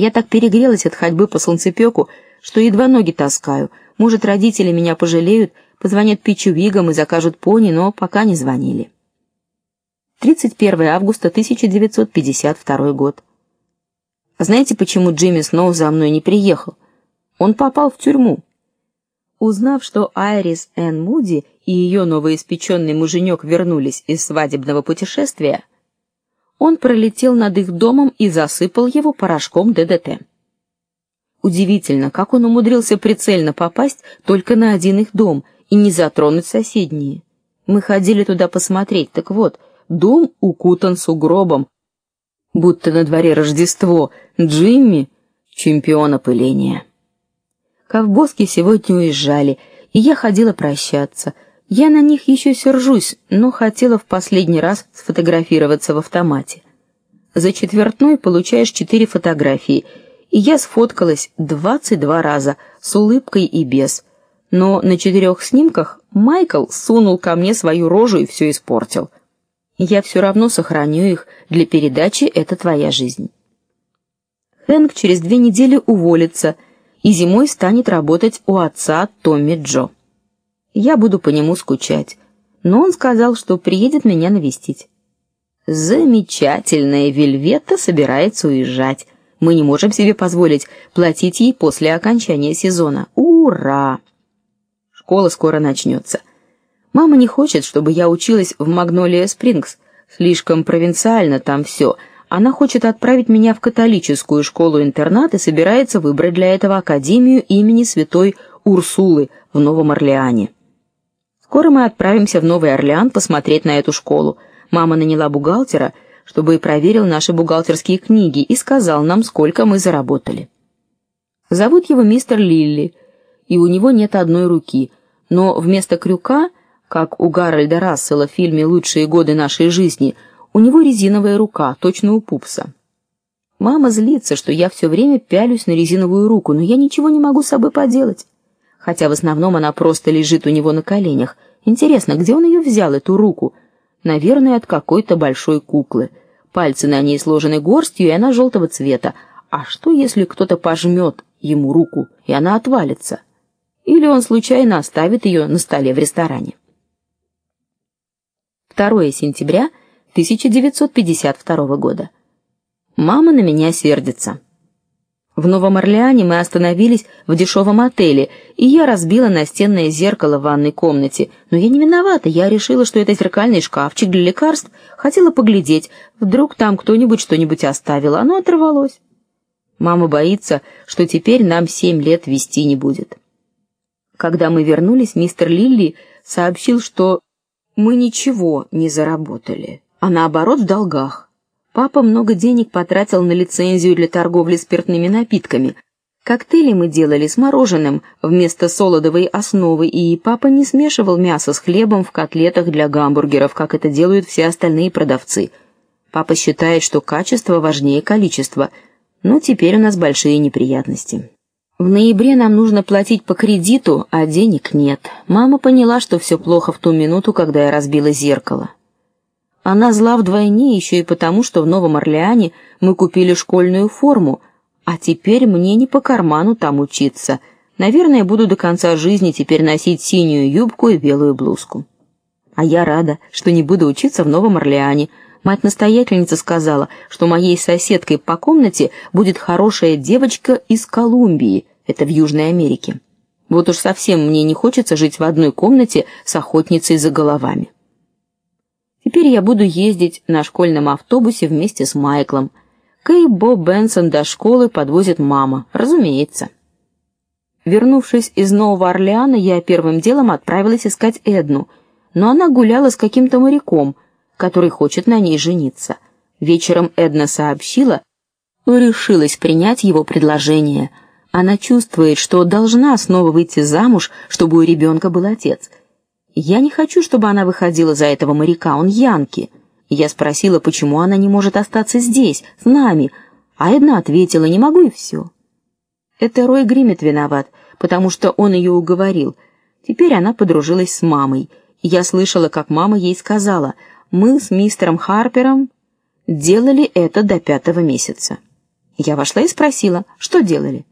Я так перегрелась от ходьбы по солнцепеку, что едва ноги таскаю. Может, родители меня пожалеют, позвонят Питчу Вигам и закажут пони, но пока не звонили. 31 августа 1952 год. Знаете, почему Джимми снова за мной не приехал? Он попал в тюрьму. Узнав, что Айрис Энн Муди и ее новоиспеченный муженек вернулись из свадебного путешествия, он пролетел над их домом и засыпал его порошком ДДТ. Удивительно, как он умудрился прицельно попасть только на один их дом и не затронуть соседние. Мы ходили туда посмотреть. Так вот, дом укутан сугробом, будто на дворе Рождество. Джимми чемпион опыления. Ковбоски сегодня уезжали, и я ходила прощаться. Я на них еще сержусь, но хотела в последний раз сфотографироваться в автомате. За четвертной получаешь четыре фотографии, и я сфоткалась двадцать два раза с улыбкой и без. Но на четырех снимках Майкл сунул ко мне свою рожу и все испортил. Я все равно сохраню их для передачи Это твоя жизнь. Хэнк через две недели уволится и зимой станет работать у отца Томми Джо. Я буду по нему скучать, но он сказал, что приедет меня навестить. Замечательная Вельвета собирается уезжать. Мы не можем себе позволить платить ей после окончания сезона. Ура! Школа скоро начнется. Мама не хочет, чтобы я училась в Магнолия Спрингс. Слишком провинциально там все — она хочет отправить меня в католическую школу-интернат и собирается выбрать для этого академию имени святой Урсулы в Новом Орлеане. Скоро мы отправимся в Новый Орлеан посмотреть на эту школу. Мама наняла бухгалтера, чтобы и проверил наши бухгалтерские книги и сказал нам, сколько мы заработали. Зовут его мистер Лилли, и у него нет одной руки, но вместо крюка, как у Гарольда Рассела в фильме Лучшие годы нашей жизни, у него резиновая рука, точно у пупса. Мама злится, что я все время пялюсь на резиновую руку, но я ничего не могу с собой поделать. Хотя в основном она просто лежит у него на коленях. Интересно, где он ее взял эту руку? Наверное, от какой-то большой куклы. Пальцы на ней сложены горстью, и она желтого цвета. А что если кто-то пожмет ему руку, и она отвалится? Или он случайно оставит ее на столе в ресторане? 2 сентября 1952 года. Мама на меня сердится. В Новом Орлеане мы остановились в дешевом отеле, и я разбила настенное зеркало в ванной комнате. Но я не виновата, я решила, что это зеркальный шкафчик для лекарств, хотела поглядеть, вдруг там кто-нибудь что-нибудь оставил, оно оторвалось. Мама боится, что теперь нам семь лет вести не будет. Когда мы вернулись, мистер Лилли сообщил, что мы ничего не заработали а наоборот в долгах. Папа много денег потратил на лицензию для торговли спиртными напитками. Коктейли мы делали с мороженым вместо солодовой основы, и папа не смешивал мясо с хлебом в котлетах для гамбургеров, как это делают все остальные продавцы. Папа считает, что качество важнее количества. Но теперь у нас большие неприятности. В ноябре нам нужно платить по кредиту, а денег нет. Мама поняла, что все плохо в ту минуту, когда я разбила зеркало. Она зла вдвойне еще и потому, что в Новом Орлеане мы купили школьную форму, а теперь мне не по карману там учиться. Наверное, буду до конца жизни теперь носить синюю юбку и белую блузку. А я рада, что не буду учиться в Новом Орлеане. Мать-настоятельница сказала, что моей соседкой по комнате будет хорошая девочка из Колумбии, это в Южной Америке. Вот уж совсем мне не хочется жить в одной комнате с охотницей за головами. Теперь я буду ездить на школьном автобусе вместе с Майклом. Кэй Бо Бенсон до школы подвозит мама, разумеется. Вернувшись из Нового Орлеана, я первым делом отправилась искать Эдну, но она гуляла с каким-то моряком, который хочет на ней жениться. Вечером Эдна сообщила, что решилась принять его предложение. Она чувствует, что должна снова выйти замуж, чтобы у ребенка был отец. Я не хочу, чтобы она выходила за этого моряка, он янки. Я спросила, почему она не может остаться здесь, с нами, а Эдна ответила: "Не могу и все». Это Рой Гримет виноват, потому что он ее уговорил. Теперь она подружилась с мамой. Я слышала, как мама ей сказала: "Мы с мистером Харпером делали это до пятого месяца". Я вошла и спросила, что делали.